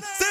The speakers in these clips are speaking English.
down.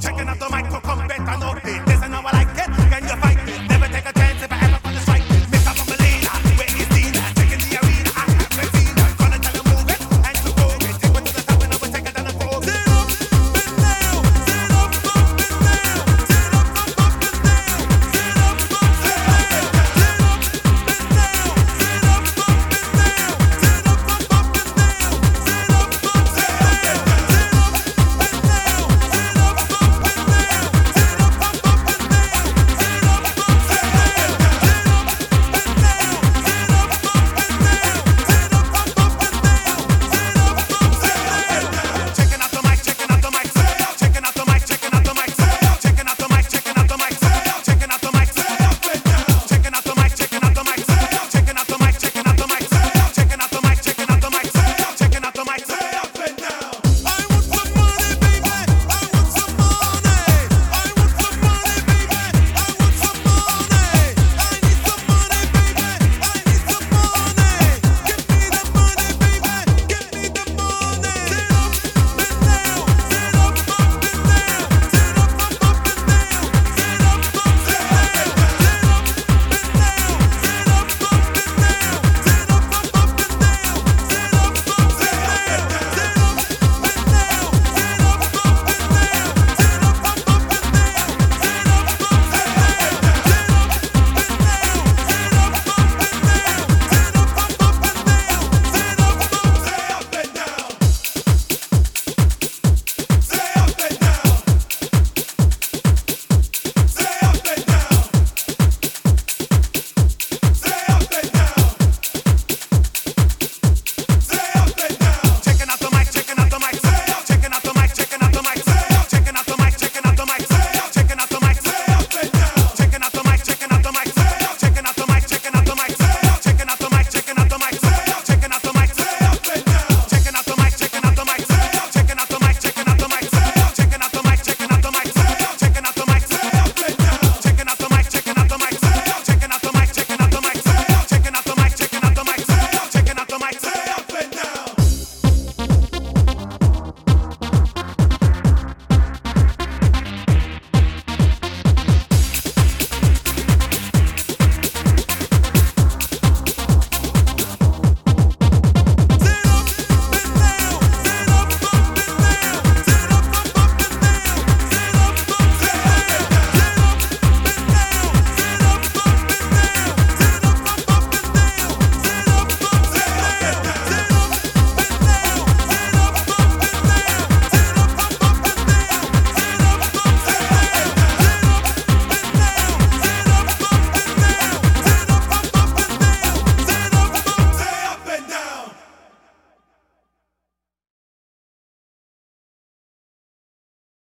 Checking out the mic,